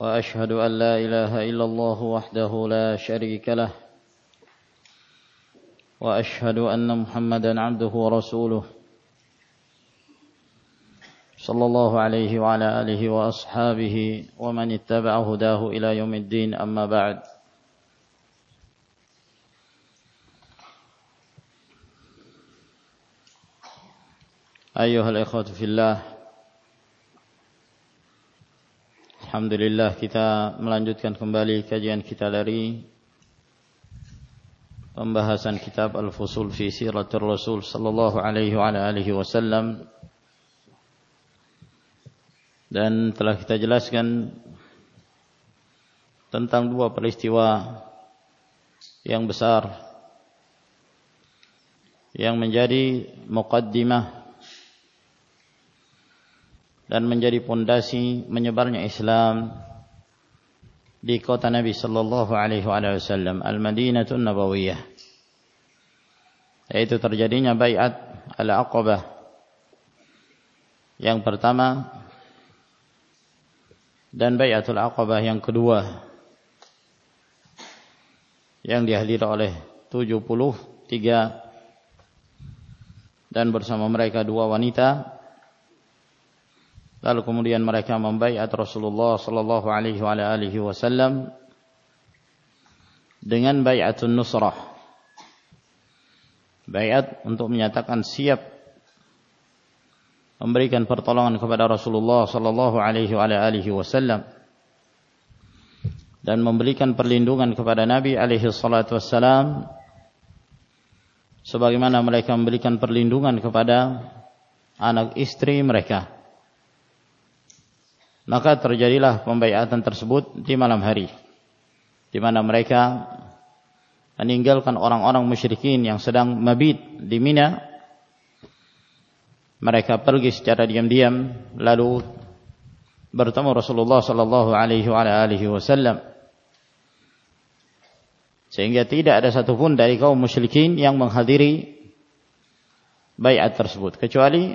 وأشهد أن لا إله إلا الله وحده لا شريك له وأشهد أن محمدا عبده ورسوله صلى الله عليه وعلى آله وأصحابه ومن اتبع هداه إلى يوم الدين أما بعد. أيها الإخوة في الله Alhamdulillah kita melanjutkan kembali kajian kita dari pembahasan kitab Al-Fusul fi Siratul Rasul sallallahu alaihi wa alihi wasallam. Dan telah kita jelaskan tentang dua peristiwa yang besar yang menjadi muqaddimah dan menjadi pondasi menyebarnya Islam di kota Nabi sallallahu alaihi wasallam Al-Madinatun Nabawiyah. Yaitu terjadinya baiat Al-Aqabah. Yang pertama dan baiatul Aqabah yang kedua yang dihadiri oleh 73 dan bersama mereka dua wanita Lalu kemudian mereka membaiat Rasulullah sallallahu alaihi wasallam dengan bai'atun nusrah. Baiat untuk menyatakan siap memberikan pertolongan kepada Rasulullah sallallahu alaihi wasallam dan memberikan perlindungan kepada Nabi alaihi salatu wassalam sebagaimana mereka memberikan perlindungan kepada anak istri mereka maka terjadilah pembaiatan tersebut di malam hari. Di mana mereka meninggalkan orang-orang musyrikin yang sedang mabit di Mina. Mereka pergi secara diam-diam lalu bertemu Rasulullah sallallahu alaihi wasallam. Sehingga tidak ada satupun dari kaum musyrikin yang menghadiri baiat tersebut kecuali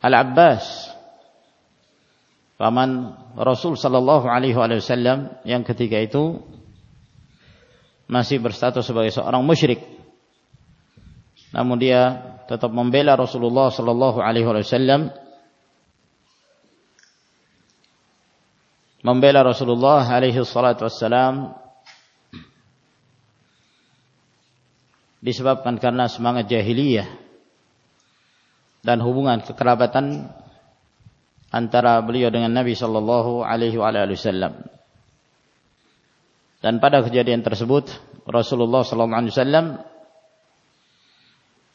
Al-Abbas. Paman Rasul sallallahu alaihi wasallam yang ketiga itu masih berstatus sebagai seorang musyrik. Namun dia tetap membela Rasulullah sallallahu alaihi wasallam. Membela Rasulullah alaihi salatu wassalam. Disebabkan karena semangat jahiliyah dan hubungan kekerabatan antara beliau dengan Nabi sallallahu alaihi wasallam. Dan pada kejadian tersebut Rasulullah sallallahu alaihi wasallam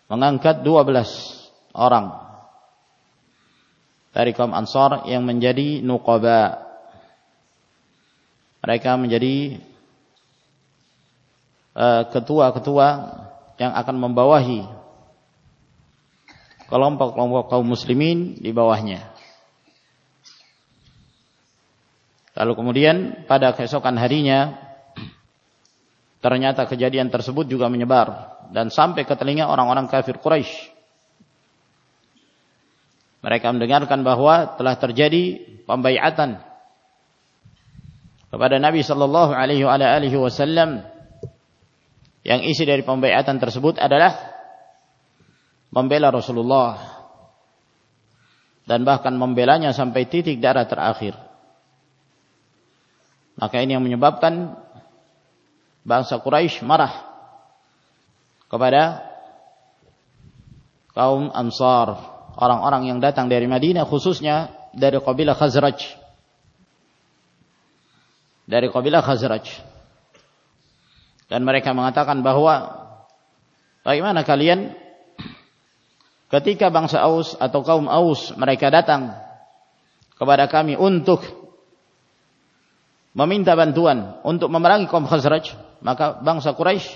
mengangkat 12 orang dari kaum Ansar yang menjadi nuqaba. Mereka menjadi eh, ketua-ketua uh, yang akan membawahi kelompok-kelompok kaum muslimin di bawahnya. Lalu kemudian pada keesokan harinya ternyata kejadian tersebut juga menyebar dan sampai ke telinga orang-orang kafir Quraisy. Mereka mendengarkan bahwa telah terjadi pembaiatan kepada Nabi sallallahu alaihi wasallam yang isi dari pembaiatan tersebut adalah membela Rasulullah dan bahkan membelanya sampai titik darah terakhir. Maka ini yang menyebabkan bangsa Quraisy marah kepada kaum Ansar, orang-orang yang datang dari Madinah khususnya dari kabilah Khazraj. Dari kabilah Khazraj. Dan mereka mengatakan bahwa bagaimana kalian ketika bangsa Aus atau kaum Aus mereka datang kepada kami untuk meminta bantuan untuk memerangi kaum Khazraj, maka bangsa Quraisy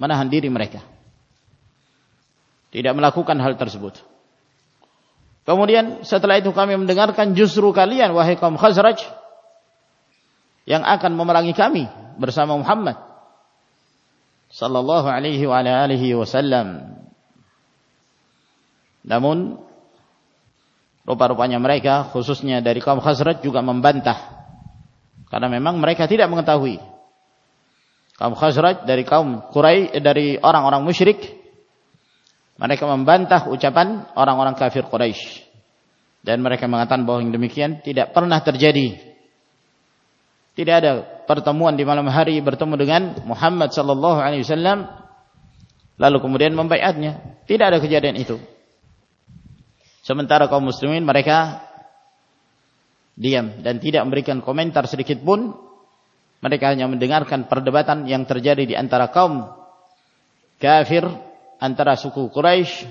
menahan diri mereka. Tidak melakukan hal tersebut. Kemudian setelah itu kami mendengarkan justru kalian wahai kaum Khazraj yang akan memerangi kami bersama Muhammad sallallahu alaihi wa alihi wasallam. Namun rupa-rupanya mereka khususnya dari kaum Khazraj juga membantah karena memang mereka tidak mengetahui. Kaum Khazraj dari kaum Quraisy eh, dari orang-orang musyrik mereka membantah ucapan orang-orang kafir Quraisy dan mereka mengatakan bahwa yang demikian tidak pernah terjadi. Tidak ada pertemuan di malam hari bertemu dengan Muhammad sallallahu alaihi wasallam lalu kemudian membaiatnya. Tidak ada kejadian itu. Sementara kaum muslimin mereka diam dan tidak memberikan komentar sedikit pun. Mereka hanya mendengarkan perdebatan yang terjadi di antara kaum kafir antara suku Quraisy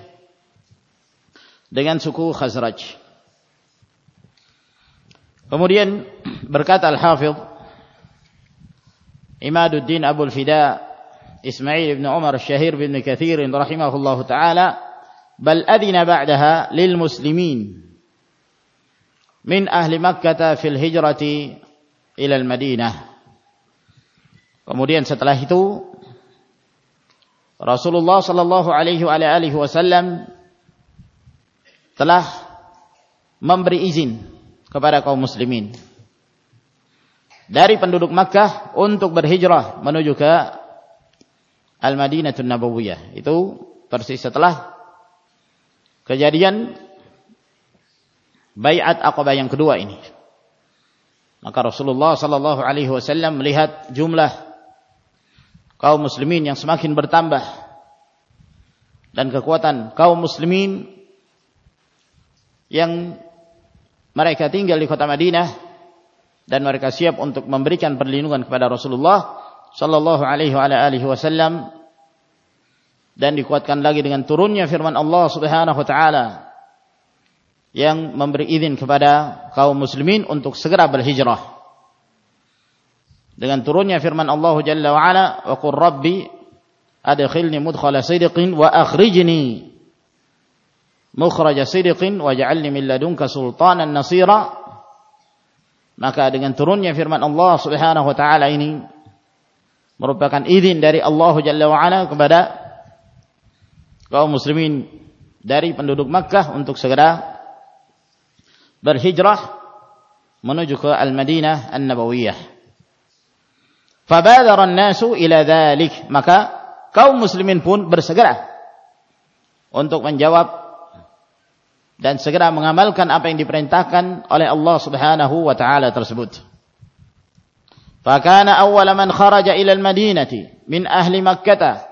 dengan suku Khazraj. Kemudian berkata Al-Hafidh Imaduddin Abu Fida Ismail bin Umar Syahir bin Kathir rahimahullahu taala adina ba'daha lil muslimin min ahli Makkah fil hijrati ila al-Madinah. Kemudian setelah itu Rasulullah sallallahu alaihi wasallam telah memberi izin kepada kaum muslimin dari penduduk Makkah untuk berhijrah menuju ke Al-Madinatul Nabawiyah. Itu persis setelah kejadian Bayat Aqabah yang kedua ini. Maka Rasulullah sallallahu alaihi wasallam melihat jumlah kaum muslimin yang semakin bertambah dan kekuatan kaum muslimin yang mereka tinggal di kota Madinah dan mereka siap untuk memberikan perlindungan kepada Rasulullah sallallahu alaihi wasallam dan dikuatkan lagi dengan turunnya firman Allah Subhanahu wa taala yang memberi izin kepada kaum muslimin untuk segera berhijrah. Dengan turunnya firman Allah Jalla wa Ala, "Wa qur rabbi adkhilni mudkhala sidqin wa akhrijni mukhraja sidqin waj'alni min ladunka sultanan nasira." Maka dengan turunnya firman Allah Subhanahu wa taala ini merupakan izin dari Allah Jalla wa Ala kepada kaum muslimin dari penduduk Makkah untuk segera berhijrah menuju ke Al-Madinah An-Nabawiyah. Fabadara an-nasu ila dhalik, maka kaum muslimin pun bersegera untuk menjawab dan segera mengamalkan apa yang diperintahkan oleh Allah Subhanahu wa taala tersebut. Fakana awwala man kharaja ila al-Madinati min ahli Makkah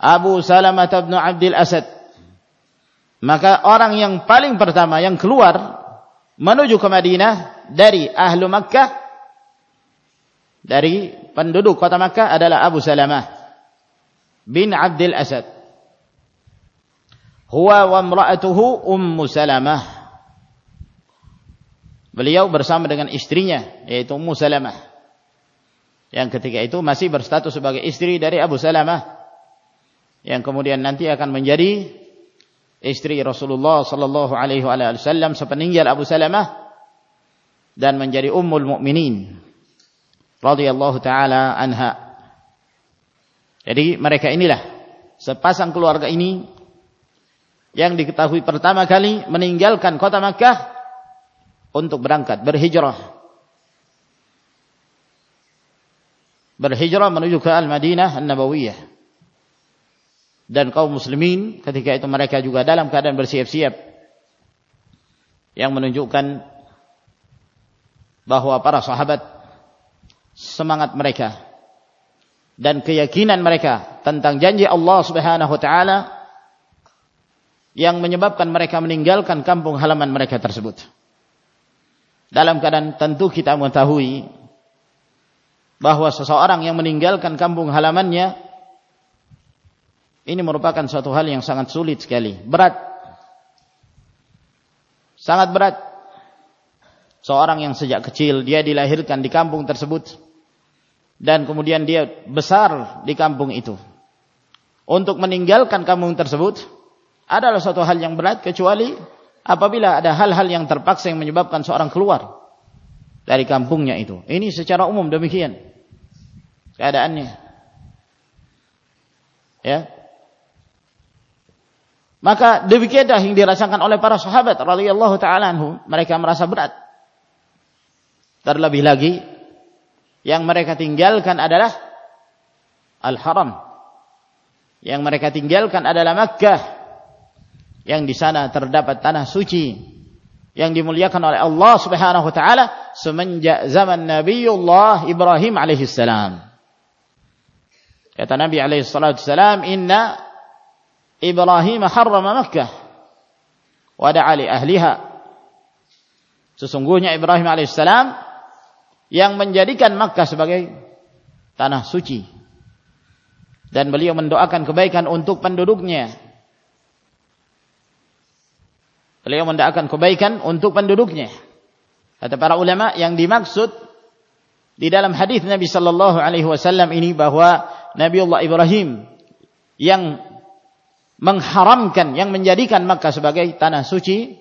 Abu Salamah bin Abdul Asad. Maka orang yang paling pertama yang keluar menuju ke Madinah dari ahlu Makkah dari penduduk kota Makkah adalah Abu Salamah bin Abdul Asad. Huwa wa imra'atuhu Ummu Salamah. Beliau bersama dengan istrinya yaitu Ummu Salamah. Yang ketika itu masih berstatus sebagai istri dari Abu Salamah yang kemudian nanti akan menjadi istri Rasulullah sallallahu alaihi wasallam sepeninggal Abu Salamah dan menjadi ummul mukminin radhiyallahu taala anha. Jadi mereka inilah sepasang keluarga ini yang diketahui pertama kali meninggalkan kota Makkah untuk berangkat berhijrah. Berhijrah menuju ke Al-Madinah An-Nabawiyah dan kaum muslimin ketika itu mereka juga dalam keadaan bersiap-siap yang menunjukkan bahwa para sahabat semangat mereka dan keyakinan mereka tentang janji Allah Subhanahu wa taala yang menyebabkan mereka meninggalkan kampung halaman mereka tersebut. Dalam keadaan tentu kita mengetahui bahwa seseorang yang meninggalkan kampung halamannya ini merupakan suatu hal yang sangat sulit sekali, berat. Sangat berat. seorang yang sejak kecil dia dilahirkan di kampung tersebut dan kemudian dia besar di kampung itu. Untuk meninggalkan kampung tersebut adalah suatu hal yang berat kecuali apabila ada hal-hal yang terpaksa yang menyebabkan seorang keluar dari kampungnya itu. Ini secara umum demikian keadaannya. Ya. Maka demikianlah yang dirasakan oleh para sahabat radhiyallahu taala anhu, mereka merasa berat Terlebih lagi yang mereka tinggalkan adalah Al-Haram. Yang mereka tinggalkan adalah Makkah. Yang di sana terdapat tanah suci yang dimuliakan oleh Allah Subhanahu wa taala semenjak zaman Nabiullah Ibrahim alaihi salam. Kata Nabi alaihi salatu "Inna Ibrahim harrama Makkah. Wa da'a li ahliha." Sesungguhnya Ibrahim alaihi salam yang menjadikan Makkah sebagai tanah suci. Dan beliau mendoakan kebaikan untuk penduduknya. Beliau mendoakan kebaikan untuk penduduknya. Kata para ulama yang dimaksud di dalam hadis Nabi sallallahu alaihi wasallam ini bahwa Nabiullah Ibrahim yang mengharamkan yang menjadikan Makkah sebagai tanah suci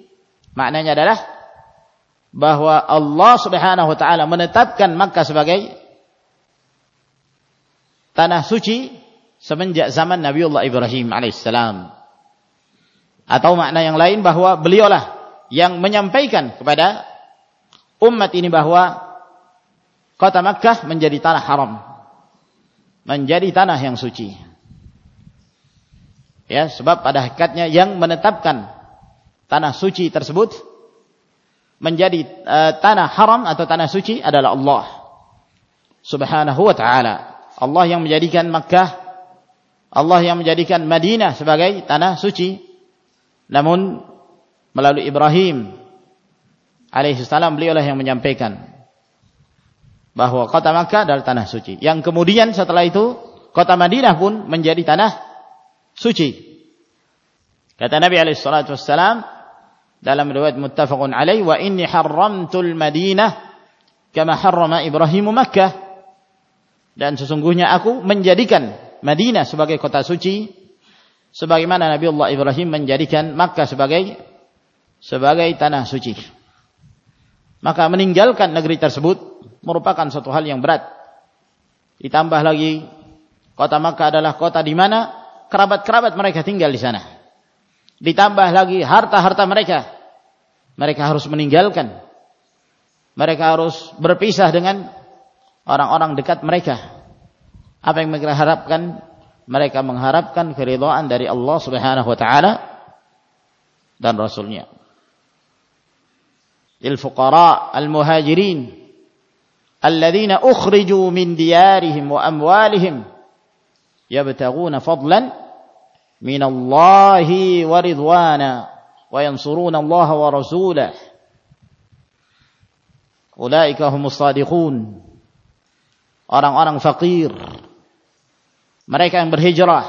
maknanya adalah bahwa Allah Subhanahu wa taala menetapkan Makkah sebagai tanah suci semenjak zaman Nabiullah Ibrahim alaihissalam. Atau makna yang lain bahwa beliaulah yang menyampaikan kepada umat ini bahwa kota Makkah menjadi tanah haram. Menjadi tanah yang suci. Ya, sebab pada hakikatnya yang menetapkan tanah suci tersebut menjadi uh, tanah haram atau tanah suci adalah Allah Subhanahu wa taala. Allah yang menjadikan Makkah, Allah yang menjadikan Madinah sebagai tanah suci. Namun melalui Ibrahim alaihi salam beliaulah yang menyampaikan bahwa kota Makkah adalah tanah suci. Yang kemudian setelah itu kota Madinah pun menjadi tanah suci. Kata Nabi alaihi salatu wassalam, dalam riwayat muttafaqun alaih wa inni harramtul Madinah kama harrama Ibrahim Makkah. Dan sesungguhnya aku menjadikan Madinah sebagai kota suci sebagaimana Nabi Allah Ibrahim menjadikan Makkah sebagai sebagai tanah suci. Maka meninggalkan negeri tersebut merupakan suatu hal yang berat. Ditambah lagi kota Makkah adalah kota di mana kerabat-kerabat mereka tinggal di sana. Ditambah lagi harta-harta mereka. Mereka harus meninggalkan. Mereka harus berpisah dengan orang-orang dekat mereka. Apa yang mereka harapkan? Mereka mengharapkan keridhaan dari Allah Subhanahu wa taala dan rasulnya. Lil fuqara al muhajirin alladhina ukhriju min diyarihim wa amwalihim yabtaguna fadlan minallahi wa ridwana wa yansuruna Allah wa rasulah ulaika humus sadiqun orang-orang fakir. Mereka yang berhijrah.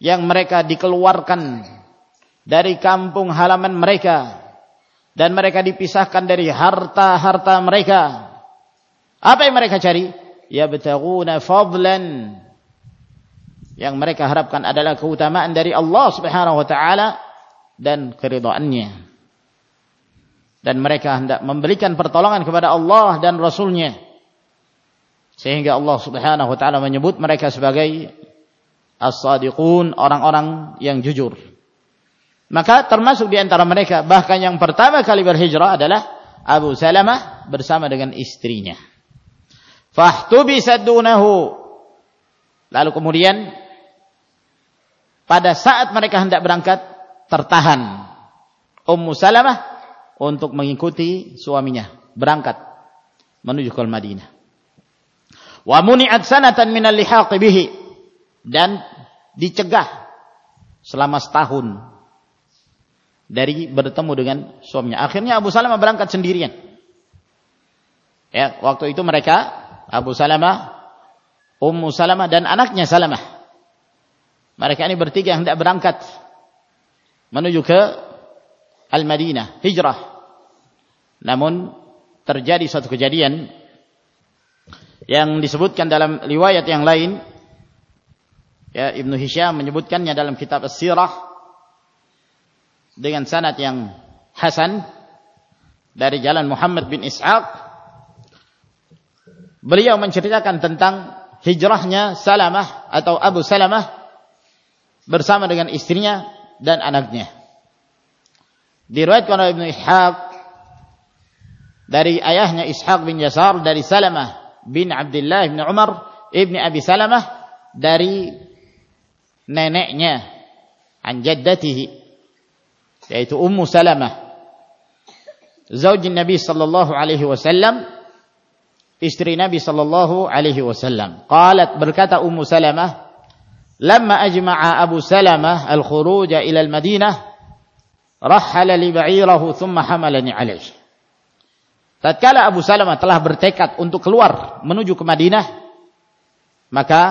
Yang mereka dikeluarkan dari kampung halaman mereka. Dan mereka dipisahkan dari harta-harta mereka. Apa yang mereka cari? Yabtaguna fadlan yang mereka harapkan adalah keutamaan dari Allah Subhanahu wa taala dan keridhaannya. Dan mereka hendak memberikan pertolongan kepada Allah dan Rasulnya. Sehingga Allah Subhanahu wa taala menyebut mereka sebagai as-sadiqun, orang-orang yang jujur. Maka termasuk di antara mereka bahkan yang pertama kali berhijrah adalah Abu Salamah bersama dengan istrinya. Fahtubisat dunahu. Lalu kemudian pada saat mereka hendak berangkat tertahan Ummu Salamah untuk mengikuti suaminya berangkat menuju ke Madinah. Wa muni'at sanatan min al-lihaq bihi dan dicegah selama setahun dari bertemu dengan suaminya. Akhirnya Abu Salamah berangkat sendirian. Ya, waktu itu mereka Abu Salamah, Ummu Salamah dan anaknya Salamah mereka ini bertiga hendak berangkat menuju ke Al-Madinah, hijrah. Namun terjadi suatu kejadian yang disebutkan dalam riwayat yang lain ya Ibnu Hisham menyebutkannya dalam kitab As-Sirah dengan sanad yang hasan dari jalan Muhammad bin Ishaq beliau menceritakan tentang hijrahnya Salamah atau Abu Salamah bersama dengan istrinya dan anaknya. Diriwayatkan oleh Ibnu Ishaq dari ayahnya Ishaq bin Yasar dari Salamah bin Abdullah bin Umar ibni Abi Salamah dari neneknya an jaddatihi yaitu Ummu Salamah. Zauj Nabi sallallahu alaihi wasallam istri Nabi sallallahu alaihi wasallam. Qalat berkata Ummu Salamah ajma'a Abu Salamah al-khuruj ila al-Madinah rahala li ba'irahu thumma hamalani alaihi Tatkala Abu Salamah telah bertekad untuk keluar menuju ke Madinah, maka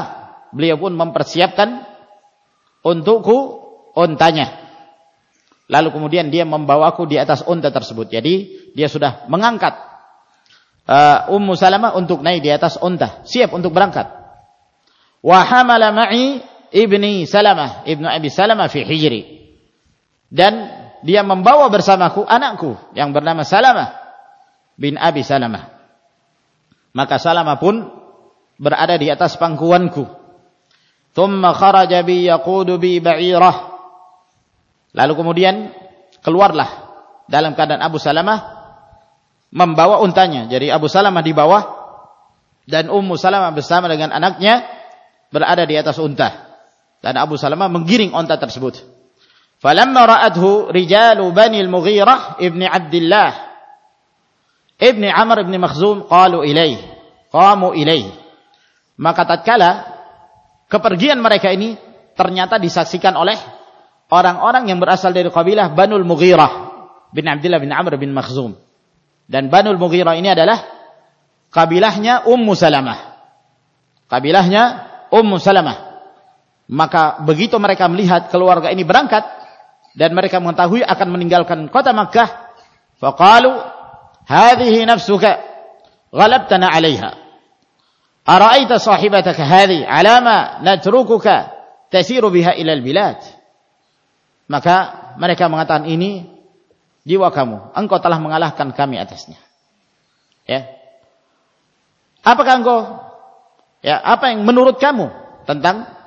beliau pun mempersiapkan untukku ontanya. Lalu kemudian dia membawaku di atas unta tersebut. Jadi dia sudah mengangkat uh, Ummu Salamah untuk naik di atas unta, siap untuk berangkat. Wa hamala ma'i ibni Salamah, ibnu Abi Salamah fi hijri. Dan dia membawa bersamaku anakku yang bernama Salamah bin Abi Salamah. Maka Salamah pun berada di atas pangkuanku. Thumma kharaja bi yaqudu bi ba'irah. Lalu kemudian keluarlah dalam keadaan Abu Salamah membawa untanya. Jadi Abu Salamah di bawah dan Ummu Salamah bersama dengan anaknya berada di atas unta. Dan Abu Salamah menggiring unta tersebut. Falamma ra'athu rijalu Bani al-Mughirah ibni Abdullah Ibni Amr ibni Makhzum qalu ilaih. Qamu ilaih. Maka tatkala kepergian mereka ini ternyata disaksikan oleh orang-orang yang berasal dari kabilah Banul Mughirah bin Abdullah bin Amr bin Makhzum. Dan Banul Mughirah ini adalah kabilahnya Ummu Salamah. Kabilahnya Ummu Salamah. Maka begitu mereka melihat keluarga ini berangkat dan mereka mengetahui akan meninggalkan kota Makkah, faqalu hadhihi nafsuka ghalabtana. Ara'aita sahibataka hadhi 'alama natrukuka tasiru biha ila al-bilad. Maka mereka mengatakan ini jiwa kamu, engkau telah mengalahkan kami atasnya. Ya. Apakah engkau ya, apa yang menurut kamu tentang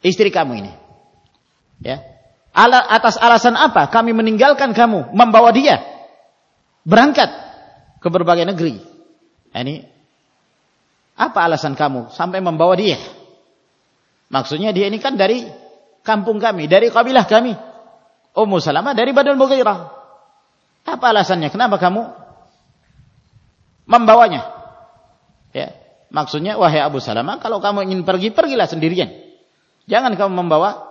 istri kamu ini ya Ala, atas alasan apa kami meninggalkan kamu membawa dia berangkat ke berbagai negeri. Nah, ini apa alasan kamu sampai membawa dia? Maksudnya dia ini kan dari kampung kami, dari kabilah kami. Ummu Salamah dari Badul Mughirah. Apa alasannya? Kenapa kamu membawanya? Ya, maksudnya wahai Abu Salamah, kalau kamu ingin pergi, pergilah sendirian. Jangan kamu membawa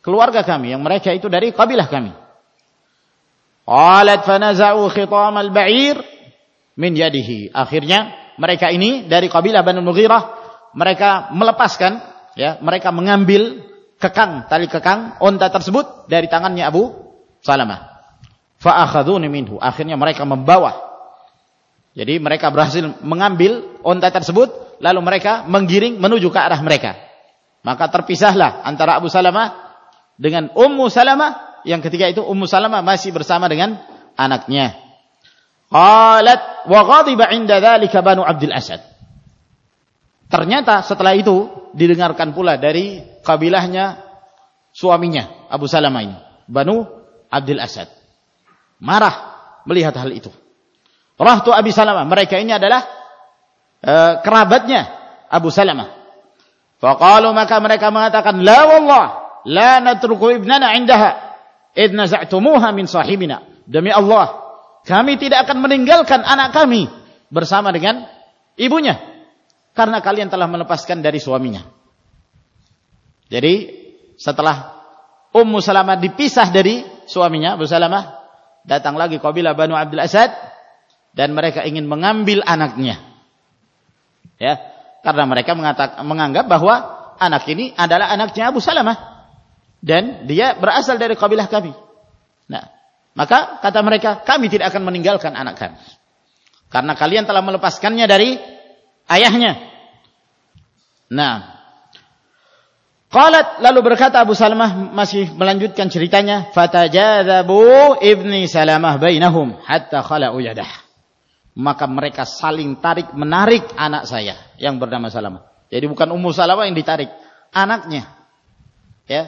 keluarga kami yang mereka itu dari kabilah kami. Qalat fanaza'u khitam al-ba'ir min yadihi. Akhirnya mereka ini dari kabilah Banu Mughirah mereka melepaskan ya, mereka mengambil kekang tali kekang unta tersebut dari tangannya Abu Salamah. Fa akhadhuni minhu. Akhirnya mereka membawa. Jadi mereka berhasil mengambil unta tersebut lalu mereka menggiring menuju ke arah mereka. Maka terpisahlah antara Abu Salamah dengan Ummu Salamah yang ketiga itu Ummu Salamah masih bersama dengan anaknya. Qalat wa ghadiba 'inda dzalika Banu Abdul Asad. Ternyata setelah itu didengarkan pula dari kabilahnya suaminya Abu Salamah ini, Banu Abdul Asad. Marah melihat hal itu. Rahtu Abi Salamah, mereka ini adalah uh, kerabatnya Abu Salamah. Faqalu maka mereka mengatakan la wallah la natruku ibnana indaha idna za'tumuha min sahibina. Demi Allah, kami tidak akan meninggalkan anak kami bersama dengan ibunya karena kalian telah melepaskan dari suaminya. Jadi setelah Ummu Salamah dipisah dari suaminya, Abu Salamah datang lagi kabilah Banu Abdul Asad dan mereka ingin mengambil anaknya. Ya, karena mereka menganggap bahwa anak ini adalah anaknya Abu Salamah dan dia berasal dari kabilah kami. Nah, Maka kata mereka, kami tidak akan meninggalkan anak kami. Karena kalian telah melepaskannya dari ayahnya. Nah, Qalat lalu berkata Abu Salamah masih melanjutkan ceritanya, fatajadzabu ibni Salamah bainahum hatta khala'u yadah. Maka mereka saling tarik menarik anak saya yang bernama Salamah. Jadi bukan Ummu Salamah yang ditarik, anaknya. Ya.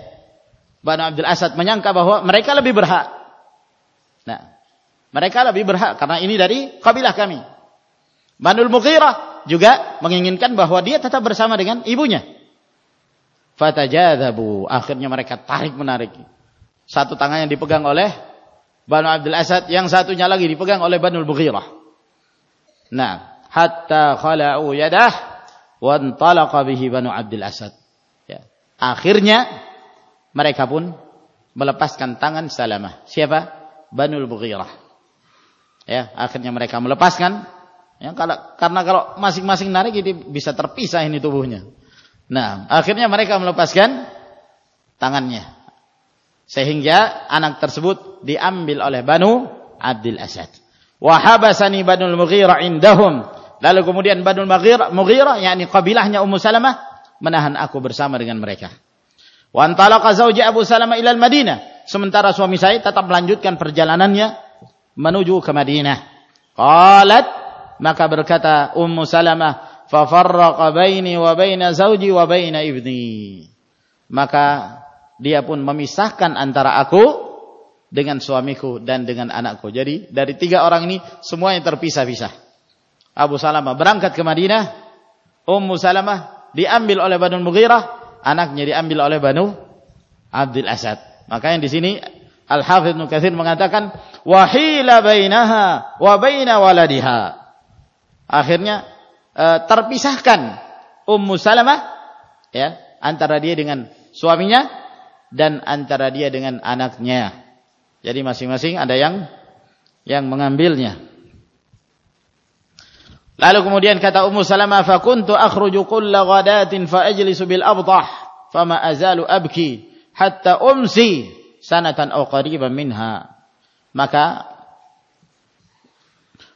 Banu Abdul Asad menyangka bahwa mereka lebih berhak. Nah, mereka lebih berhak karena ini dari kabilah kami. Banul Mughirah juga menginginkan bahwa dia tetap bersama dengan ibunya. Fatajadhabu. Akhirnya mereka tarik menarik. Satu tangan yang dipegang oleh Banu Abdul Asad, yang satunya lagi dipegang oleh Banu Bughirah. Nah, hatta khala'u yadah wa antalaqa bihi Banu Abdul Asad. Ya. Akhirnya mereka pun melepaskan tangan Salamah. Siapa? Banu Bughirah. Ya, akhirnya mereka melepaskan ya, kalau, karena kalau masing-masing narik ini bisa terpisah ini tubuhnya. Nah, akhirnya mereka melepaskan tangannya. Sehingga anak tersebut diambil oleh Banu Abdul Asad. Wahabasani Banu Mughirah indahum. Lalu kemudian Banu Mughirah, Mughirah yakni kabilahnya Ummu Salamah menahan aku bersama dengan mereka. Wa antalaqa zauji Abu Salamah ila Madinah. Sementara suami saya tetap melanjutkan perjalanannya menuju ke Madinah. Qalat maka berkata Ummu Salamah fafarraqa baini wa baina zauji wa baina ibni maka dia pun memisahkan antara aku dengan suamiku dan dengan anakku. Jadi dari tiga orang ini semuanya terpisah-pisah. Abu Salamah berangkat ke Madinah Ummu Salamah diambil oleh Banu Mughirah anaknya diambil oleh Banu Abdul Asad. Makanya di sini Al Hafidz Nukathir mengatakan wahila bainaha wa baina waladiha. Akhirnya e, terpisahkan Ummu Salamah ya antara dia dengan suaminya dan antara dia dengan anaknya. Jadi masing-masing ada yang yang mengambilnya. Lalu kemudian kata Ummu Salamah, "Fa kuntu akhruju kulla ghadatin fa ajlisu bil abdah, fama azalu abki hatta umsi sanatan aw qariban minha." Maka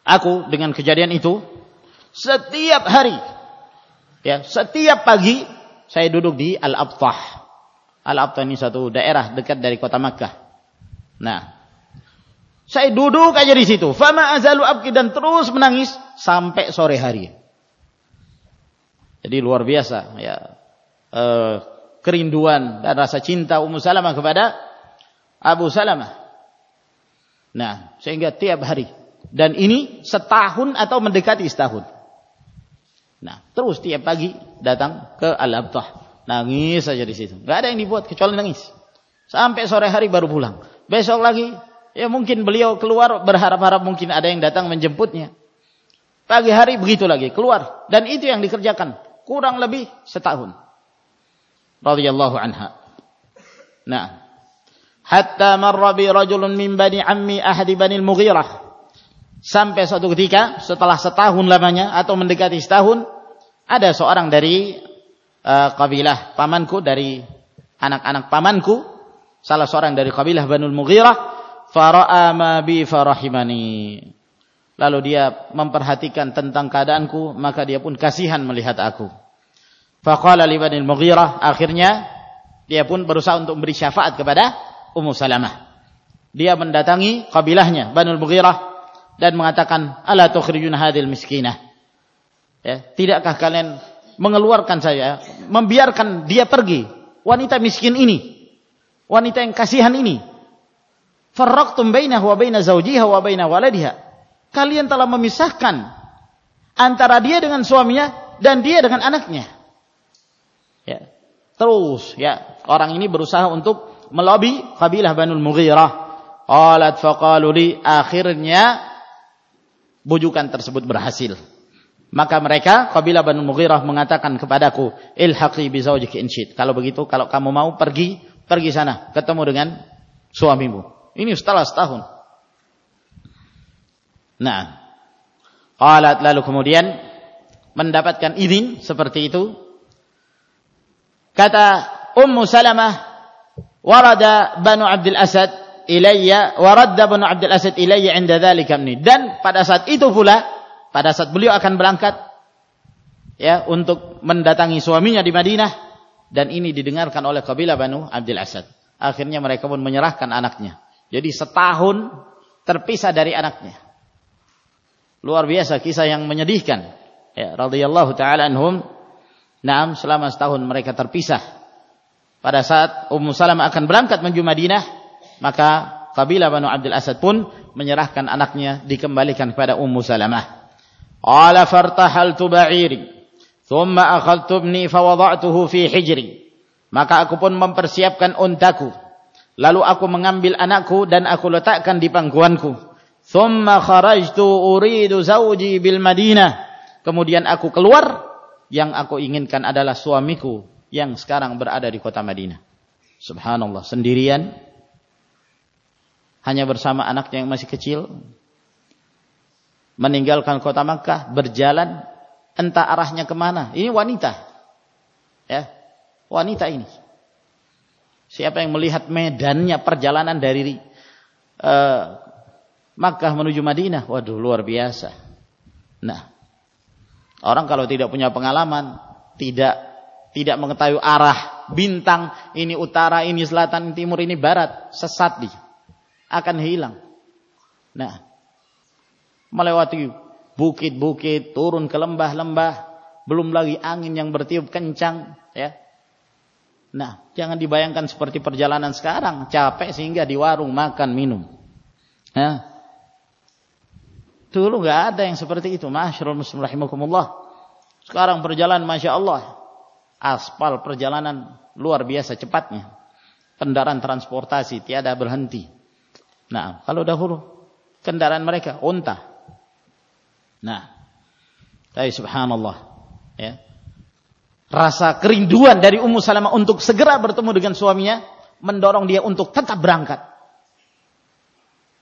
aku dengan kejadian itu setiap hari, ya, setiap pagi saya duduk di Al-Abtah. Al-Abtah ini satu daerah dekat dari kota Makkah. Nah, saya duduk aja di situ. Fama azalu abki dan terus menangis sampai sore hari. Jadi luar biasa ya. E, kerinduan dan rasa cinta Ummu Salamah kepada Abu Salamah. Nah, sehingga tiap hari dan ini setahun atau mendekati setahun. Nah, terus tiap pagi datang ke Al-Abtah. Nangis saja di situ. Gak ada yang dibuat kecuali nangis. Sampai sore hari baru pulang. Besok lagi, ya mungkin beliau keluar berharap-harap mungkin ada yang datang menjemputnya. Pagi hari begitu lagi, keluar. Dan itu yang dikerjakan. Kurang lebih setahun. Radiyallahu anha. Nah. Hatta marra bi rajulun min bani ammi ahadi bani al-mughirah. Sampai suatu ketika, setelah setahun lamanya, atau mendekati setahun, ada seorang dari uh, kabilah pamanku dari anak-anak pamanku salah seorang dari kabilah Banul Mughirah fara'a ma bi farahimani. Lalu dia memperhatikan tentang keadaanku maka dia pun kasihan melihat aku. Faqala li Banil Mughirah akhirnya dia pun berusaha untuk memberi syafaat kepada Ummu Salamah. Dia mendatangi kabilahnya Banul Mughirah dan mengatakan ala tukhrijun hadil miskinah? Ya, tidakkah kalian mengeluarkan saya, membiarkan dia pergi, wanita miskin ini, wanita yang kasihan ini. Farraqtum bainahu wa baina zawjiha wa baina waladiha. Kalian telah memisahkan antara dia dengan suaminya dan dia dengan anaknya. Ya. Terus ya, orang ini berusaha untuk melobi kabilah Banul Mughirah. Qalat faqalu li akhirnya bujukan tersebut berhasil. Maka mereka kabilah Banu Mughirah mengatakan kepadaku, "Ilhaqi bi zawjiki insyid." Kalau begitu, kalau kamu mau pergi, pergi sana, ketemu dengan suamimu. Ini setelah setahun. Nah, qalat lalu kemudian mendapatkan izin seperti itu. Kata Ummu Salamah, warada Banu Abdul Asad ilayya wa radda bin Abdul Asad ilayya inda dzalika dan pada saat itu pula pada saat beliau akan berangkat ya untuk mendatangi suaminya di Madinah dan ini didengarkan oleh kabilah Banu Abdul Asad. Akhirnya mereka pun menyerahkan anaknya. Jadi setahun terpisah dari anaknya. Luar biasa kisah yang menyedihkan. Ya radhiyallahu taala anhum. Naam selama setahun mereka terpisah. Pada saat Ummu Salamah akan berangkat menuju Madinah, maka kabilah Banu Abdul Asad pun menyerahkan anaknya dikembalikan kepada Ummu Salamah. Qala fartahaltu ba'iri, thumma akhadtu ibni fawada'tuhu fi hijri. Maka aku pun mempersiapkan untaku. Lalu aku mengambil anakku dan aku letakkan di pangkuanku. Thumma kharajtu uridu zawji bil Madinah. Kemudian aku keluar yang aku inginkan adalah suamiku yang sekarang berada di kota Madinah. Subhanallah, sendirian hanya bersama anaknya yang masih kecil meninggalkan kota Makkah berjalan entah arahnya ke mana. Ini wanita. Ya. Wanita ini. Siapa yang melihat medannya perjalanan dari uh, Makkah menuju Madinah? Waduh luar biasa. Nah orang kalau tidak punya pengalaman tidak tidak mengetahui arah bintang ini utara ini selatan ini timur ini barat sesat dia. Akan hilang. Nah melewati bukit-bukit turun ke lembah-lembah. Belum lagi angin yang bertiup kencang ya. Nah jangan dibayangkan seperti perjalanan sekarang. Capek sehingga di warung makan minum. Nah dulu nggak ada yang seperti itu. Masyarul muslim rahimakumullah. Sekarang perjalanan masya Allah. Aspal perjalanan luar biasa cepatnya. Kendaraan transportasi tiada berhenti. Nah, kalau dahulu kendaraan mereka unta. Nah, tapi subhanallah, ya. Rasa kerinduan dari Ummu Salamah untuk segera bertemu dengan suaminya mendorong dia untuk tetap berangkat.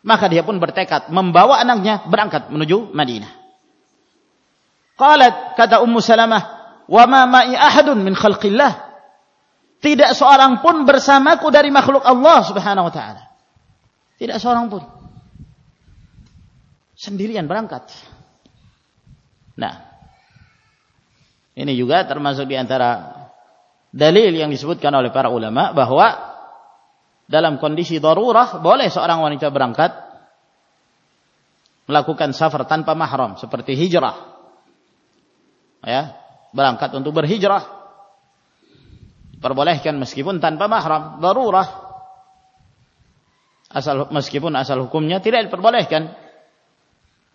Maka dia pun bertekad membawa anaknya berangkat menuju Madinah. Qalat kata Ummu Salamah, wa ma ma'i ahadun min khalqillah. Tidak seorang pun bersamaku dari makhluk Allah Subhanahu wa taala. Tidak seorang pun. Sendirian berangkat. Nah, ini juga termasuk di antara dalil yang disebutkan oleh para ulama bahwa dalam kondisi darurah boleh seorang wanita berangkat melakukan safar tanpa mahram seperti hijrah. Ya, berangkat untuk berhijrah. Perbolehkan meskipun tanpa mahram darurah. Asal meskipun asal hukumnya tidak diperbolehkan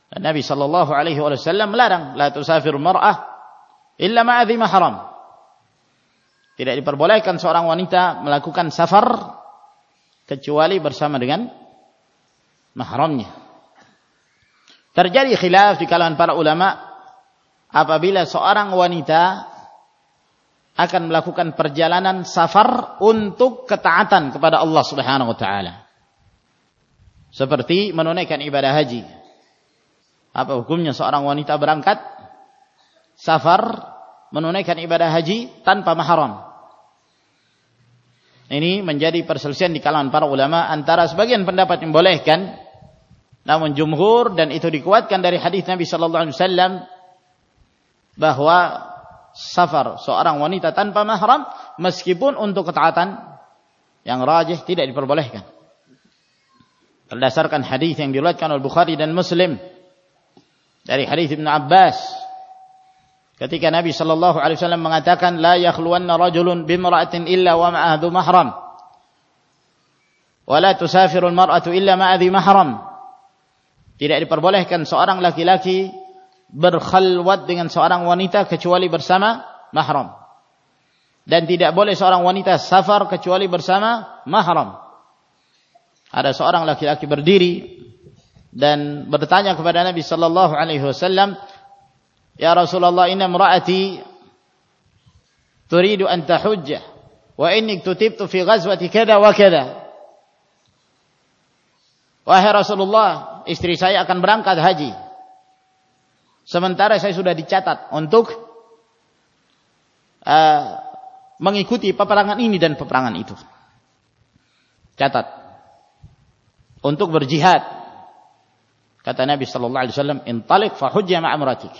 dan Nabi sallallahu alaihi wasallam melarang la tusafir mar'ah illa ma'adhi mahram tidak diperbolehkan seorang wanita melakukan safar kecuali bersama dengan mahramnya terjadi khilaf di kalangan para ulama apabila seorang wanita akan melakukan perjalanan safar untuk ketaatan kepada Allah Subhanahu wa taala. Seperti menunaikan ibadah haji. Apa hukumnya seorang wanita berangkat safar menunaikan ibadah haji tanpa mahram? Ini menjadi perselisihan di kalangan para ulama antara sebagian pendapat yang bolehkan namun jumhur dan itu dikuatkan dari hadis Nabi sallallahu alaihi wasallam bahwa safar seorang wanita tanpa mahram meskipun untuk ketaatan yang rajih tidak diperbolehkan. Berdasarkan hadis yang diriwayatkan oleh Bukhari dan Muslim dari hadis Ibnu Abbas ketika Nabi sallallahu alaihi wasallam mengatakan la yakhluwanna rajulun bimra'atin illa wa ma'ahu mahram wa la tusafiru al-mar'atu illa ma'adhi tidak diperbolehkan seorang laki-laki berkhalwat dengan seorang wanita kecuali bersama mahram. Dan tidak boleh seorang wanita safar kecuali bersama mahram. Ada seorang laki-laki berdiri dan bertanya kepada Nabi sallallahu alaihi wasallam, "Ya Rasulullah, inna imra'ati turidu an tahujja wa inni tutibtu fi ghazwati kada wa kada." Wahai Rasulullah, istri saya akan berangkat haji Sementara saya sudah dicatat untuk uh, mengikuti peperangan ini dan peperangan itu. Catat. untuk berjihad. Kata Nabi sallallahu alaihi wasallam, "Intaliq fa hujja ma'amratik."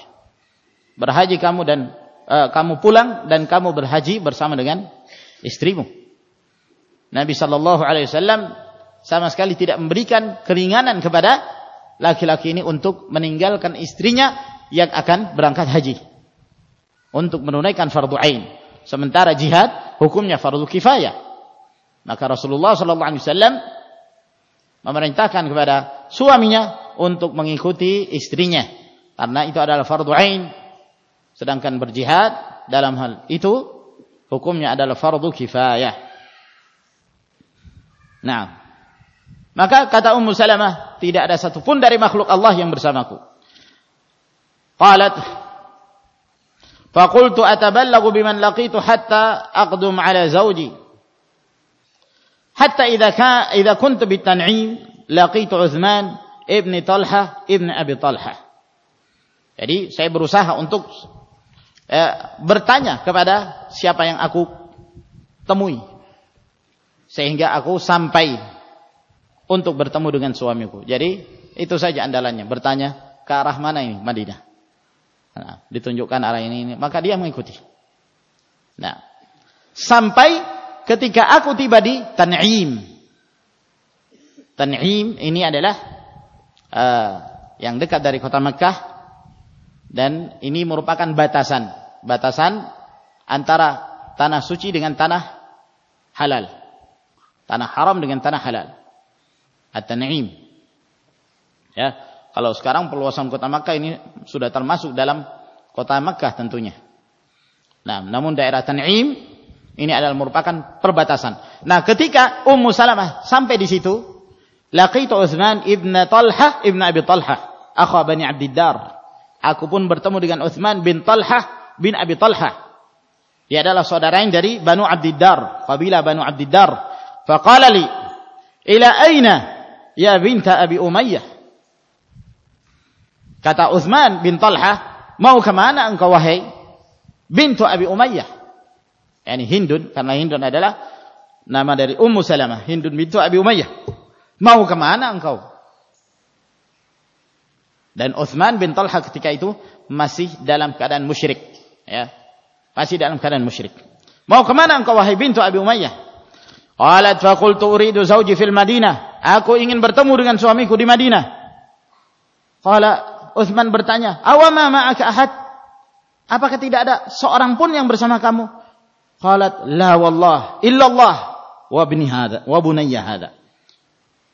Berhaji kamu dan uh, kamu pulang dan kamu berhaji bersama dengan istrimu. Nabi sallallahu alaihi wasallam sama sekali tidak memberikan keringanan kepada laki-laki ini untuk meninggalkan istrinya yang akan berangkat haji untuk menunaikan fardu ain. Sementara jihad hukumnya fardu kifayah. Maka Rasulullah sallallahu alaihi wasallam memerintahkan kepada suaminya untuk mengikuti istrinya karena itu adalah fardu ain. Sedangkan berjihad dalam hal itu hukumnya adalah fardu kifayah. Nah, maka kata Ummu Salamah, tidak ada satupun dari makhluk Allah yang bersamaku. Qalat Fakultu ataballagu biman laqitu hatta aqdum ala zawji. Hatta idza ka idza kuntu bitan'im laqitu Uthman ibn Talha ibn Abi Talha. Jadi saya berusaha untuk eh, bertanya kepada siapa yang aku temui sehingga aku sampai untuk bertemu dengan suamiku. Jadi itu saja andalannya bertanya ke arah mana ini Madinah. Nah, ditunjukkan arah ini, ini, maka dia mengikuti. Nah, sampai ketika aku tiba di Tan'im. Tan'im ini adalah uh, yang dekat dari kota Mekah dan ini merupakan batasan, batasan antara tanah suci dengan tanah halal. Tanah haram dengan tanah halal. At-Tan'im. Ya, kalau sekarang perluasan kota Makkah ini sudah termasuk dalam kota Makkah tentunya. Nah, namun daerah Tan'im ini adalah merupakan perbatasan. Nah, ketika Ummu Salamah sampai di situ, laqitu Utsman ibn Talha ibn Abi Talha, akha Bani Abdiddar. Aku pun bertemu dengan Utsman bin Talha bin Abi Talha. Dia adalah saudara yang dari Banu Abdiddar, kabilah Banu Abdiddar. Faqala li, "Ila aina ya binta Abi Umayyah?" Kata Uthman bin Talha, mau ke mana engkau wahai bintu Abi Umayyah? Yani Hindun, karena Hindun adalah nama dari Ummu Salamah. Hindun bintu Abi Umayyah. Mau ke mana engkau? Dan Uthman bin Talha ketika itu masih dalam keadaan musyrik. Ya. Masih dalam keadaan musyrik. Mau ke mana engkau wahai bintu Abi Umayyah? Qalat faqultu uridu zawji fil Madinah. Aku ingin bertemu dengan suamiku di Madinah. Qala Uthman bertanya, "Awama ma'aka ahad?" Apakah tidak ada seorang pun yang bersama kamu? Qalat, "La wallah, illallah wa bni hadha wa bunayya hadha."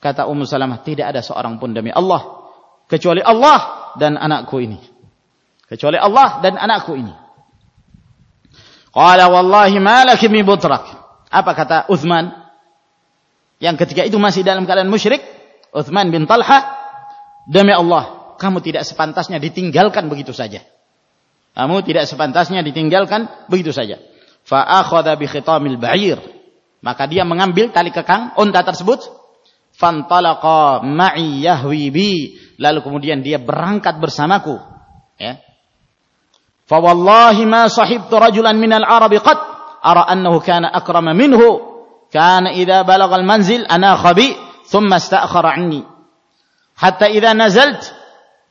Kata Ummu Salamah, "Tidak ada seorang pun demi Allah kecuali Allah dan anakku ini." Kecuali Allah dan anakku ini. Qala wallahi ma laki butrak. Apa kata Uthman? Yang ketika itu masih dalam keadaan musyrik, Uthman bin Talha, demi Allah, kamu tidak sepantasnya ditinggalkan begitu saja. Kamu tidak sepantasnya ditinggalkan begitu saja. Fa bi khitamil ba'ir. Maka dia mengambil tali kekang unta tersebut. Fantalaqa ma'i yahwi bi. Lalu kemudian dia berangkat bersamaku. Ya. Fa wallahi ma sahibtu rajulan minal arabi qad ara annahu kana akrama minhu. Kana idza balagha al manzil ana khabi thumma ista'khara anni. Hatta idza nazalt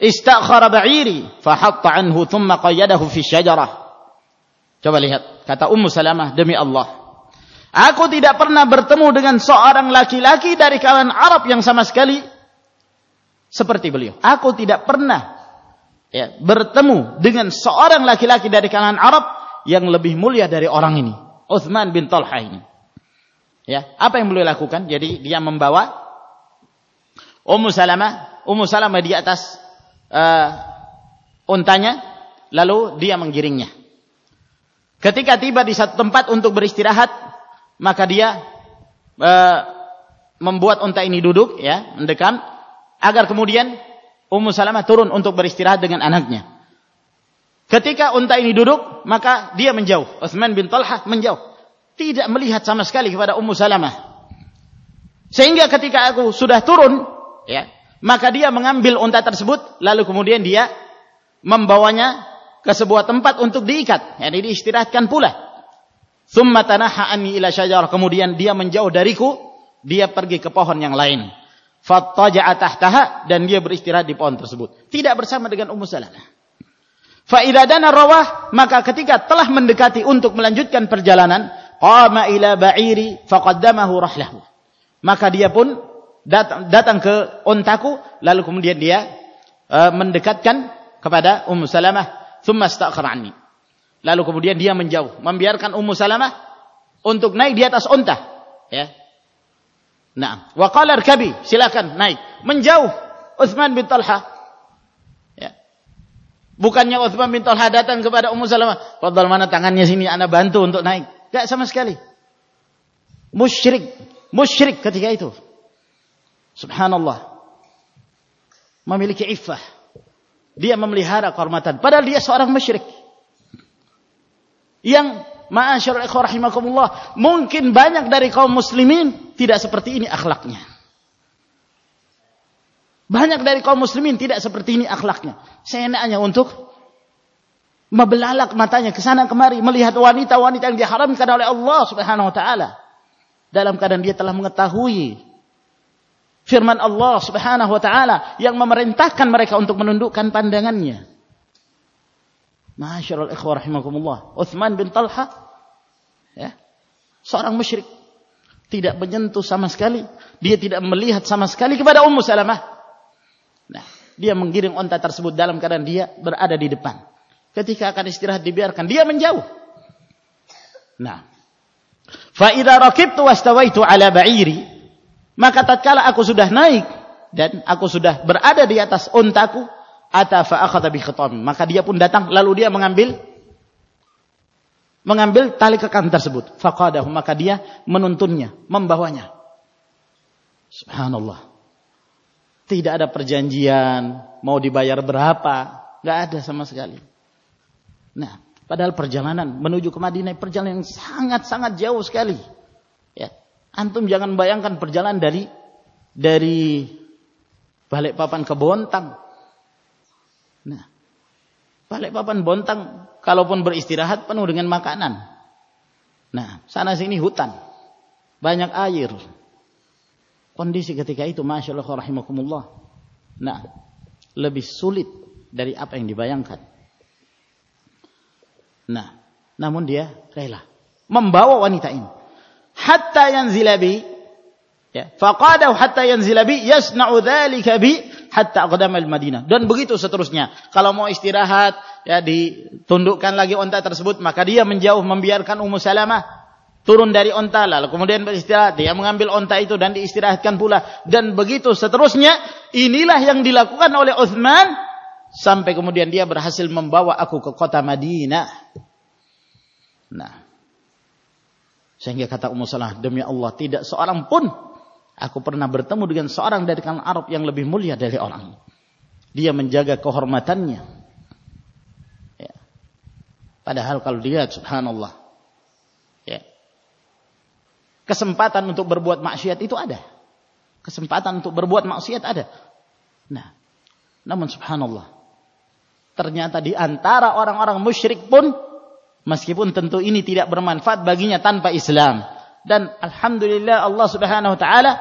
istakhara ba'iri fahatta anhu thumma qayyadahu fi syajarah. Coba lihat kata Ummu Salamah demi Allah. Aku tidak pernah bertemu dengan seorang laki-laki dari kalangan Arab yang sama sekali seperti beliau. Aku tidak pernah ya, bertemu dengan seorang laki-laki dari kalangan Arab yang lebih mulia dari orang ini. Uthman bin Talha ini. Ya, apa yang beliau lakukan? Jadi dia membawa Ummu Salamah, Ummu Salamah di atas uh, untanya, lalu dia menggiringnya. Ketika tiba di satu tempat untuk beristirahat, maka dia uh, membuat unta ini duduk, ya, mendekam, agar kemudian Ummu Salamah turun untuk beristirahat dengan anaknya. Ketika unta ini duduk, maka dia menjauh. Utsman bin Talha menjauh. Tidak melihat sama sekali kepada Ummu Salamah. Sehingga ketika aku sudah turun, ya, maka dia mengambil unta tersebut, lalu kemudian dia membawanya ke sebuah tempat untuk diikat, yakni diistirahatkan pula. Thumma tanaha anni ila syajarah. Kemudian dia menjauh dariku, dia pergi ke pohon yang lain. fattaja'a tahtaha dan dia beristirahat di pohon tersebut. Tidak bersama dengan Ummu Salamah. Fa idza dana rawah maka ketika telah mendekati untuk melanjutkan perjalanan, qama ila ba'iri faqaddamahu rahlahu. Maka dia pun datang, datang ke ontaku lalu kemudian dia uh, mendekatkan kepada Ummu Salamah, thumma istaqara. Lalu kemudian dia menjauh, membiarkan Ummu Salamah untuk naik di atas onta, ya. Nah, wa qala silakan naik. Menjauh Utsman bin Talha. Ya. Bukannya Utsman bin Talha datang kepada Ummu Salamah, "Fadhal mana tangannya sini, ana bantu untuk naik." Enggak sama sekali. Musyrik, musyrik ketika itu. Subhanallah. Memiliki iffah. Dia memelihara kehormatan padahal dia seorang musyrik. Yang rahimakumullah. Mungkin banyak dari kaum muslimin tidak seperti ini akhlaknya. Banyak dari kaum muslimin tidak seperti ini akhlaknya. Seenaknya untuk membelalak matanya ke sana kemari melihat wanita-wanita yang diharamkan oleh Allah Subhanahu wa taala. Dalam keadaan dia telah mengetahui firman Allah Subhanahu wa taala yang memerintahkan mereka untuk menundukkan pandangannya. Masyarul ikhwah rahimakumullah. Uthman bin Talha ya, seorang musyrik tidak menyentuh sama sekali, dia tidak melihat sama sekali kepada Ummu Salamah. Nah, dia menggiring onta tersebut dalam keadaan dia berada di depan. Ketika akan istirahat dibiarkan, dia menjauh. Nah, fa idza rakibtu wastawaitu ala ba'iri, maka tatkala aku sudah naik dan aku sudah berada di atas untaku, akhadha bi khitam maka dia pun datang lalu dia mengambil mengambil tali kekang tersebut. Faqadahu maka dia menuntunnya membawanya. Subhanallah. Tidak ada perjanjian mau dibayar berapa nggak ada sama sekali. Nah padahal perjalanan menuju ke Madinah perjalanan yang sangat-sangat jauh sekali. Ya antum jangan bayangkan perjalanan dari dari Balikpapan ke Bontang Nah, balik papan Bontang, kalaupun beristirahat penuh dengan makanan. Nah, sana sini hutan, banyak air. Kondisi ketika itu, masya Allah, rahimakumullah. Nah, lebih sulit dari apa yang dibayangkan. Nah, namun dia rela membawa wanita ini. Hatta yang zilabi, ya, faqadahu hatta yang zilabi, yasna'u dhalika bi hatta aqdamal Madinah. Dan begitu seterusnya. Kalau mau istirahat, ya ditundukkan lagi onta tersebut, maka dia menjauh membiarkan Ummu Salamah turun dari onta lalu kemudian beristirahat dia mengambil onta itu dan diistirahatkan pula dan begitu seterusnya inilah yang dilakukan oleh Uthman sampai kemudian dia berhasil membawa aku ke kota Madinah nah sehingga kata Ummu Salamah demi Allah tidak seorang pun Aku pernah bertemu dengan seorang dari kalangan Arab yang lebih mulia dari orang. Dia menjaga kehormatannya. Ya. Padahal kalau dia subhanallah. Ya. Kesempatan untuk berbuat maksiat itu ada. Kesempatan untuk berbuat maksiat ada. Nah, namun subhanallah. Ternyata di antara orang-orang musyrik pun meskipun tentu ini tidak bermanfaat baginya tanpa Islam dan alhamdulillah Allah Subhanahu wa taala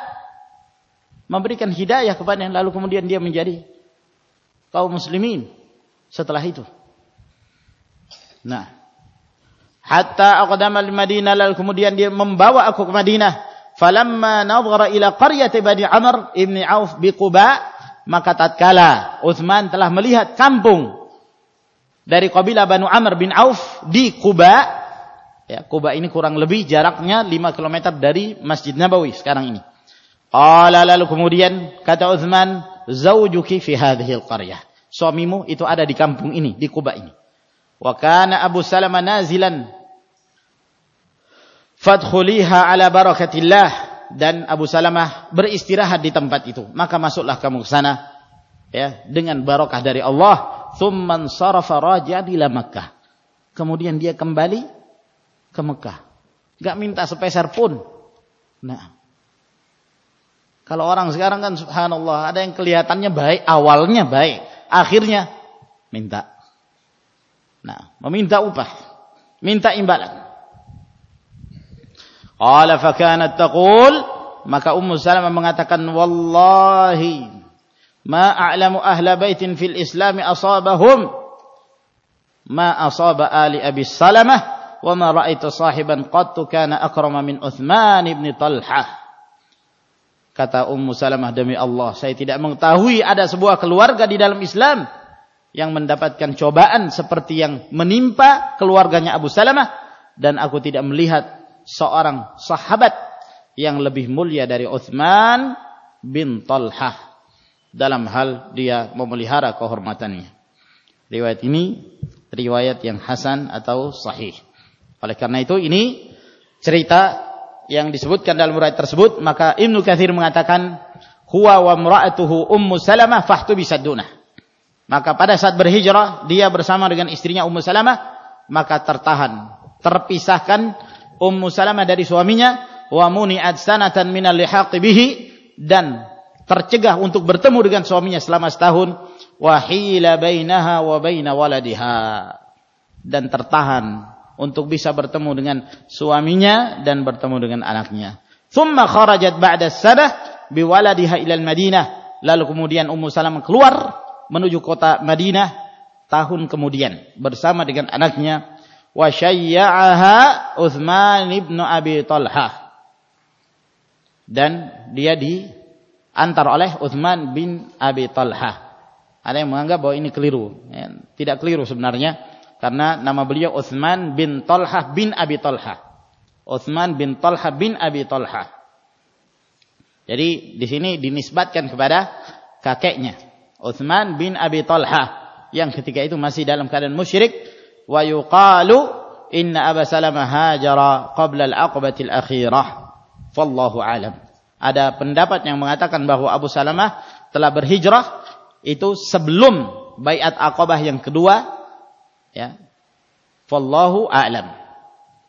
memberikan hidayah kepada yang lalu kemudian dia menjadi kaum muslimin setelah itu. Nah, hatta aqdama al-Madinah lalu kemudian dia membawa aku ke Madinah. Falamma nadhara ila qaryati Bani Amr ibn Auf bi Quba, maka tatkala Utsman telah melihat kampung dari kabilah Banu Amr bin Auf di Quba, Ya, Kuba ini kurang lebih jaraknya 5 km dari Masjid Nabawi sekarang ini. Qala lalu kemudian kata Uthman, "Zaujuki fi hadhihi al-qaryah." Suamimu itu ada di kampung ini, di Kuba ini. Wa kana Abu Salamah nazilan fadkhuliha ala barakatillah dan Abu Salamah beristirahat di tempat itu. Maka masuklah kamu ke sana ya dengan barakah dari Allah. Thumman sarafa raja ila Makkah. Kemudian dia kembali ke Mekah. Gak minta sepeser pun. Nah. Kalau orang sekarang kan subhanallah, ada yang kelihatannya baik, awalnya baik, akhirnya minta. Nah, meminta upah, minta imbalan. Qala fa kanat taqul maka Ummu Salamah mengatakan wallahi ma a'lamu ahla baitin fil islami asabahum ma asaba ali abi Salamah wa ma ra'aitu sahiban qattu kana akrama min Uthman ibn kata Ummu Salamah demi Allah saya tidak mengetahui ada sebuah keluarga di dalam Islam yang mendapatkan cobaan seperti yang menimpa keluarganya Abu Salamah dan aku tidak melihat seorang sahabat yang lebih mulia dari Uthman bin Talhah dalam hal dia memelihara kehormatannya. Riwayat ini riwayat yang hasan atau sahih. Oleh karena itu ini cerita yang disebutkan dalam riwayat tersebut maka Ibnu Katsir mengatakan huwa wa imra'atuhu ummu Salamah fahtu maka pada saat berhijrah dia bersama dengan istrinya Ummu Salamah maka tertahan, terpisahkan Ummu Salamah dari suaminya wa muni'at sanatan minal lihaqi bihi dan tercegah untuk bertemu dengan suaminya selama setahun bainaha wa baina waladiha. Dan tertahan untuk bisa bertemu dengan suaminya dan bertemu dengan anaknya. Thumma kharajat ba'da sabah biwaladiha ila al-Madinah. Lalu kemudian Ummu Salamah keluar menuju kota Madinah tahun kemudian bersama dengan anaknya. Wa syayya'aha Uthman ibn Abi Talha. Dan dia diantar oleh Uthman bin Abi Talha. Ada yang menganggap bahwa ini keliru. Ya, tidak keliru sebenarnya karena nama beliau Uthman bin Talha bin Abi Talha Uthman bin Talha bin Abi Talha jadi di sini dinisbatkan kepada kakeknya Uthman bin Abi Talha yang ketika itu masih dalam keadaan musyrik. Wa yuqalu inna Aba Salamah hajara qabla al-aqbatil akhirah. Wallahu alam. Ada pendapat yang mengatakan bahwa Abu Salamah telah berhijrah itu sebelum baiat Aqabah yang kedua ya. Wallahu alam.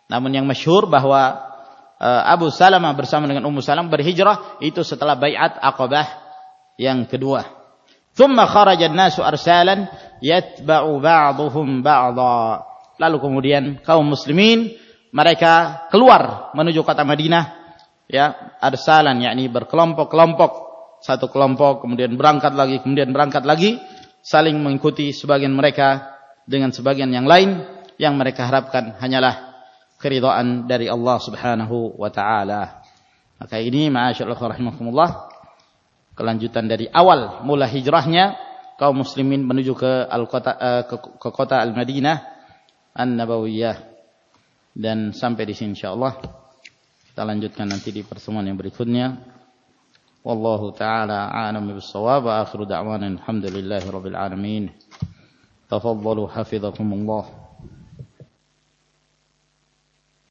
Namun yang masyhur bahwa uh, Abu Salamah bersama dengan Ummu Salam berhijrah itu setelah baiat Aqabah yang kedua. Thumma kharaja an-nasu arsalan yatba'u ba'dhum ba'dha. Lalu kemudian kaum muslimin mereka keluar menuju kota Madinah ya arsalan yakni berkelompok-kelompok. Satu kelompok kemudian berangkat lagi kemudian berangkat lagi saling mengikuti sebagian mereka dengan sebagian yang lain yang mereka harapkan hanyalah keridhaan dari Allah Subhanahu wa taala. Maka ini ma'asyaallah rahimakumullah kelanjutan dari awal mula hijrahnya kaum muslimin menuju ke al kota uh, ke, ke kota al Madinah an Nabawiyah dan sampai di sini insyaallah. Kita lanjutkan nanti di pertemuan yang berikutnya. Wallahu taala a'lam bis-shawab akhiru da'wana alhamdulillahi rabbil alamin تفضلوا حفظكم الله.